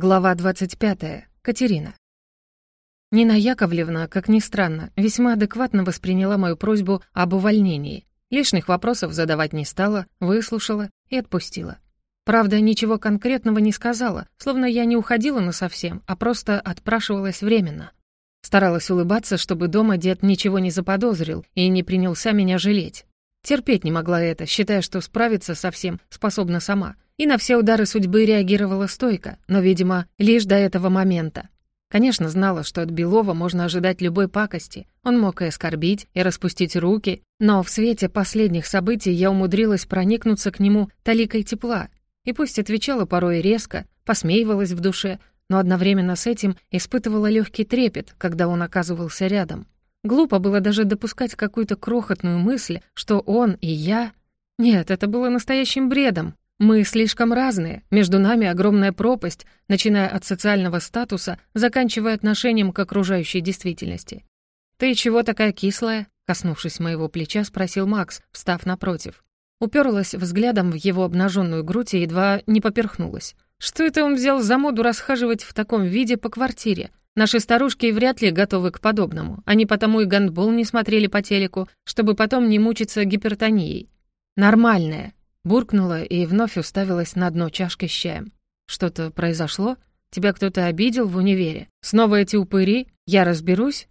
Глава 25. Катерина. Нина Яковлевна, как ни странно, весьма адекватно восприняла мою просьбу об увольнении. Лишних вопросов задавать не стала, выслушала и отпустила. Правда, ничего конкретного не сказала, словно я не уходила насовсем, а просто отпрашивалась временно. Старалась улыбаться, чтобы дома дед ничего не заподозрил и не принялся меня жалеть. Терпеть не могла это, считая, что справиться со всем способна сама — и на все удары судьбы реагировала стойко, но, видимо, лишь до этого момента. Конечно, знала, что от Белова можно ожидать любой пакости. Он мог и оскорбить, и распустить руки, но в свете последних событий я умудрилась проникнуться к нему таликой тепла. И пусть отвечала порой резко, посмеивалась в душе, но одновременно с этим испытывала легкий трепет, когда он оказывался рядом. Глупо было даже допускать какую-то крохотную мысль, что он и я... Нет, это было настоящим бредом, мы слишком разные, между нами огромная пропасть, начиная от социального статуса, заканчивая отношением к окружающей действительности. «Ты чего такая кислая?» — коснувшись моего плеча, спросил Макс, встав напротив. Уперлась взглядом в его обнаженную грудь и едва не поперхнулась. Что это он взял за моду расхаживать в таком виде по квартире? Наши старушки вряд ли готовы к подобному. Они потому и гандбол не смотрели по телеку, чтобы потом не мучиться гипертонией. Нормальная, Буркнула и вновь уставилась на дно чашки с чаем. «Что-то произошло? Тебя кто-то обидел в универе? Снова эти упыри? Я разберусь?»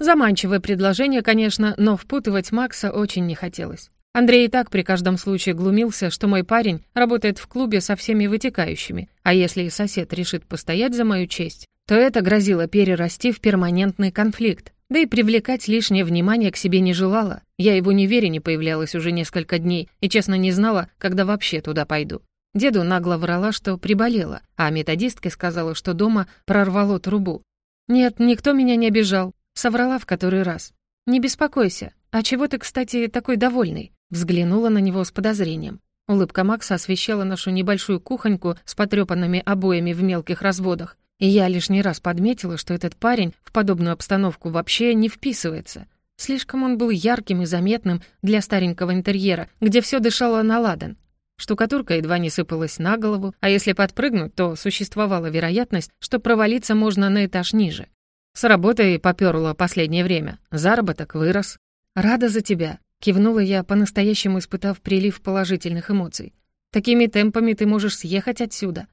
Заманчивое предложение, конечно, но впутывать Макса очень не хотелось. Андрей и так при каждом случае глумился, что мой парень работает в клубе со всеми вытекающими, а если и сосед решит постоять за мою честь, то это грозило перерасти в перманентный конфликт. Да и привлекать лишнее внимание к себе не желала. Я его не вере не появлялась уже несколько дней и, честно, не знала, когда вообще туда пойду. Деду нагло врала, что приболела, а методистке сказала, что дома прорвало трубу. «Нет, никто меня не обижал», — соврала в который раз. «Не беспокойся. А чего ты, кстати, такой довольный?» Взглянула на него с подозрением. Улыбка Макса освещала нашу небольшую кухоньку с потрёпанными обоями в мелких разводах, и я лишний раз подметила, что этот парень в подобную обстановку вообще не вписывается. Слишком он был ярким и заметным для старенького интерьера, где все дышало на ладан. Штукатурка едва не сыпалась на голову, а если подпрыгнуть, то существовала вероятность, что провалиться можно на этаж ниже. С работой попёрло последнее время. Заработок вырос. «Рада за тебя», — кивнула я, по-настоящему испытав прилив положительных эмоций. «Такими темпами ты можешь съехать отсюда».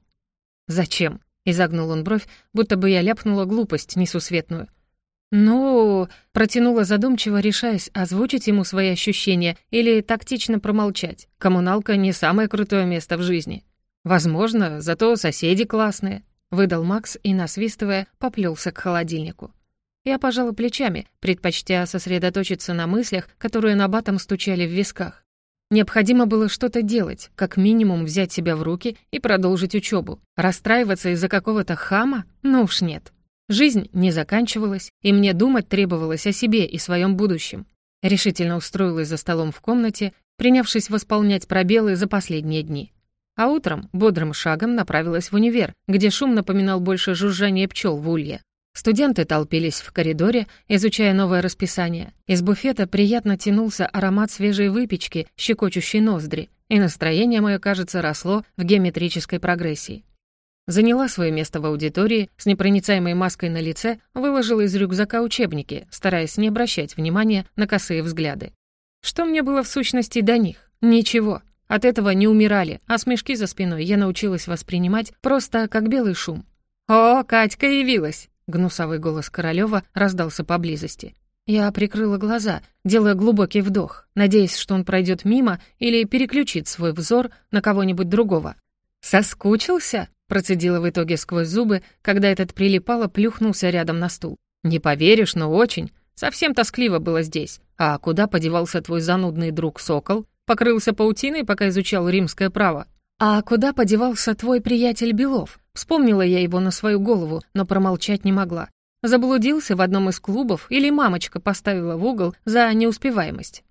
«Зачем?» Изогнул он бровь, будто бы я ляпнула глупость несусветную. «Ну...» — протянула задумчиво, решаясь, озвучить ему свои ощущения или тактично промолчать. Коммуналка — не самое крутое место в жизни. «Возможно, зато соседи классные», — выдал Макс и, насвистывая, поплелся к холодильнику. Я пожала плечами, предпочтя сосредоточиться на мыслях, которые на батом стучали в висках. Необходимо было что-то делать, как минимум взять себя в руки и продолжить учебу. Расстраиваться из-за какого-то хама? Ну уж нет. Жизнь не заканчивалась, и мне думать требовалось о себе и своем будущем. Решительно устроилась за столом в комнате, принявшись восполнять пробелы за последние дни. А утром бодрым шагом направилась в универ, где шум напоминал больше жужжание пчел в улье. Студенты толпились в коридоре, изучая новое расписание. Из буфета приятно тянулся аромат свежей выпечки, щекочущей ноздри, и настроение мое, кажется, росло в геометрической прогрессии. Заняла свое место в аудитории, с непроницаемой маской на лице выложила из рюкзака учебники, стараясь не обращать внимания на косые взгляды. Что мне было в сущности до них? Ничего. От этого не умирали, а смешки за спиной я научилась воспринимать просто как белый шум. «О, Катька явилась!» Гнусавый голос Королёва раздался поблизости. Я прикрыла глаза, делая глубокий вдох, надеясь, что он пройдет мимо или переключит свой взор на кого-нибудь другого. «Соскучился?» — процедила в итоге сквозь зубы, когда этот прилипало плюхнулся рядом на стул. «Не поверишь, но очень. Совсем тоскливо было здесь. А куда подевался твой занудный друг Сокол? Покрылся паутиной, пока изучал римское право. «А куда подевался твой приятель Белов?» Вспомнила я его на свою голову, но промолчать не могла. Заблудился в одном из клубов или мамочка поставила в угол за неуспеваемость.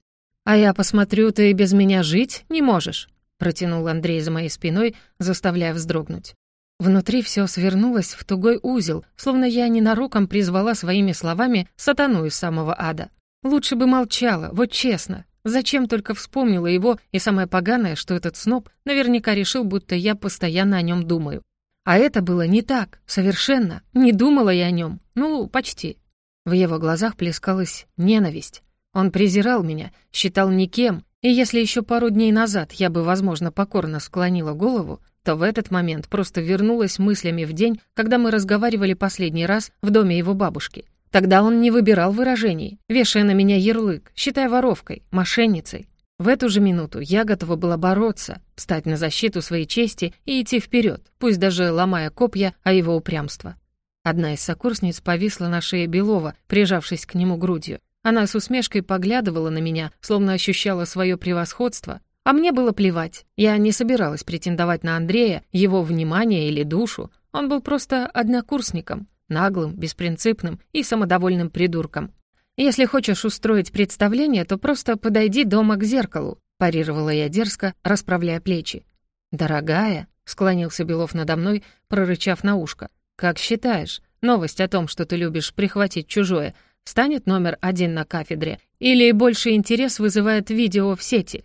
«А я посмотрю, ты без меня жить не можешь», протянул Андрей за моей спиной, заставляя вздрогнуть. Внутри все свернулось в тугой узел, словно я ненароком призвала своими словами сатану из самого ада. Лучше бы молчала, вот честно. Зачем только вспомнила его, и самое поганое, что этот сноб наверняка решил, будто я постоянно о нем думаю. А это было не так, совершенно. Не думала я о нем. Ну, почти. В его глазах плескалась ненависть. Он презирал меня, считал никем, и если еще пару дней назад я бы, возможно, покорно склонила голову, то в этот момент просто вернулась мыслями в день, когда мы разговаривали последний раз в доме его бабушки. Тогда он не выбирал выражений, вешая на меня ярлык, считая воровкой, мошенницей. В эту же минуту я готова была бороться, встать на защиту своей чести и идти вперед, пусть даже ломая копья о его упрямство. Одна из сокурсниц повисла на шее Белова, прижавшись к нему грудью. Она с усмешкой поглядывала на меня, словно ощущала свое превосходство, а мне было плевать. Я не собиралась претендовать на Андрея, его внимание или душу. Он был просто однокурсником, наглым, беспринципным и самодовольным придурком. «Если хочешь устроить представление, то просто подойди дома к зеркалу», парировала я дерзко, расправляя плечи. «Дорогая», — склонился Белов надо мной, прорычав на ушко, «как считаешь, новость о том, что ты любишь прихватить чужое, станет номер один на кафедре, или больше интерес вызывает видео в сети?»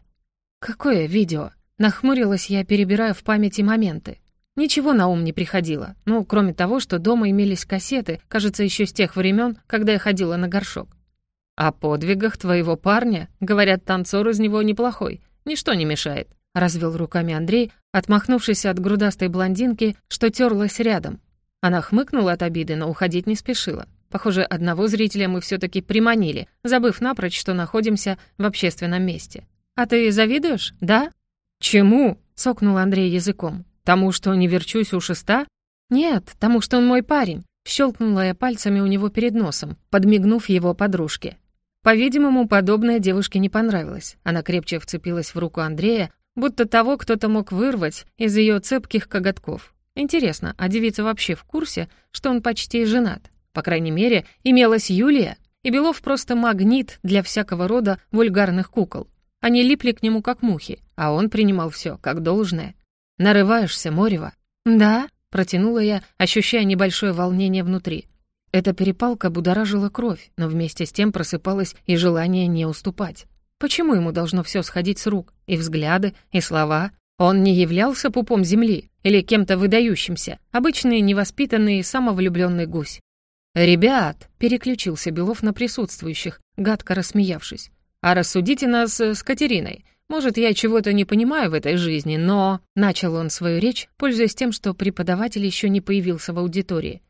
«Какое видео?» Нахмурилась я, перебирая в памяти моменты. Ничего на ум не приходило, ну, кроме того, что дома имелись кассеты, кажется, еще с тех времен, когда я ходила на горшок. «О подвигах твоего парня, говорят, танцор из него неплохой, ничто не мешает», — развел руками Андрей, отмахнувшись от грудастой блондинки, что терлась рядом. Она хмыкнула от обиды, но уходить не спешила. Похоже, одного зрителя мы все таки приманили, забыв напрочь, что находимся в общественном месте. «А ты завидуешь, да?» «Чему?» — цокнул Андрей языком. «Тому, что не верчусь у шеста?» «Нет, тому, что он мой парень», — щелкнула я пальцами у него перед носом, подмигнув его подружке. По-видимому, подобное девушке не понравилось. Она крепче вцепилась в руку Андрея, будто того кто-то мог вырвать из ее цепких коготков. Интересно, а девица вообще в курсе, что он почти женат? По крайней мере, имелась Юлия, и Белов просто магнит для всякого рода вульгарных кукол. Они липли к нему как мухи, а он принимал все как должное. «Нарываешься, Морева?» «Да», — протянула я, ощущая небольшое волнение внутри. Эта перепалка будоражила кровь, но вместе с тем просыпалось и желание не уступать. Почему ему должно все сходить с рук? И взгляды, и слова? Он не являлся пупом земли или кем-то выдающимся, обычный невоспитанный самовлюбленный гусь. «Ребят!» — переключился Белов на присутствующих, гадко рассмеявшись. А рассудите нас э, с Катериной. Может, я чего-то не понимаю в этой жизни, но...» Начал он свою речь, пользуясь тем, что преподаватель еще не появился в аудитории.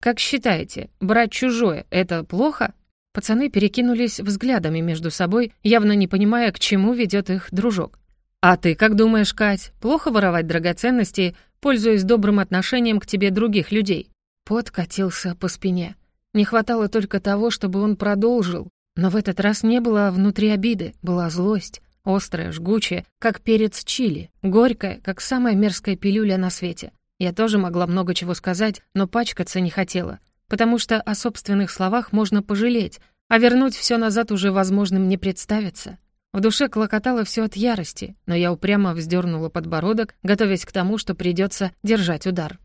«Как считаете, брать чужое — это плохо?» Пацаны перекинулись взглядами между собой, явно не понимая, к чему ведет их дружок. «А ты как думаешь, Кать, плохо воровать драгоценности, пользуясь добрым отношением к тебе других людей?» Пот катился по спине. Не хватало только того, чтобы он продолжил, но в этот раз не было внутри обиды, была злость, острая, жгучая, как перец чили, горькая, как самая мерзкая пилюля на свете. Я тоже могла много чего сказать, но пачкаться не хотела, потому что о собственных словах можно пожалеть, а вернуть все назад уже возможным не представится. В душе клокотало все от ярости, но я упрямо вздернула подбородок, готовясь к тому, что придется держать удар.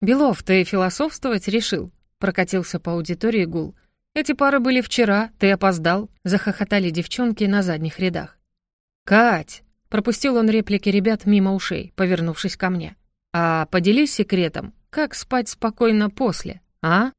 «Белов, ты философствовать решил?» Прокатился по аудитории гул. «Эти пары были вчера, ты опоздал», — захохотали девчонки на задних рядах. «Кать!» — пропустил он реплики ребят мимо ушей, повернувшись ко мне. «А поделись секретом, как спать спокойно после, а?»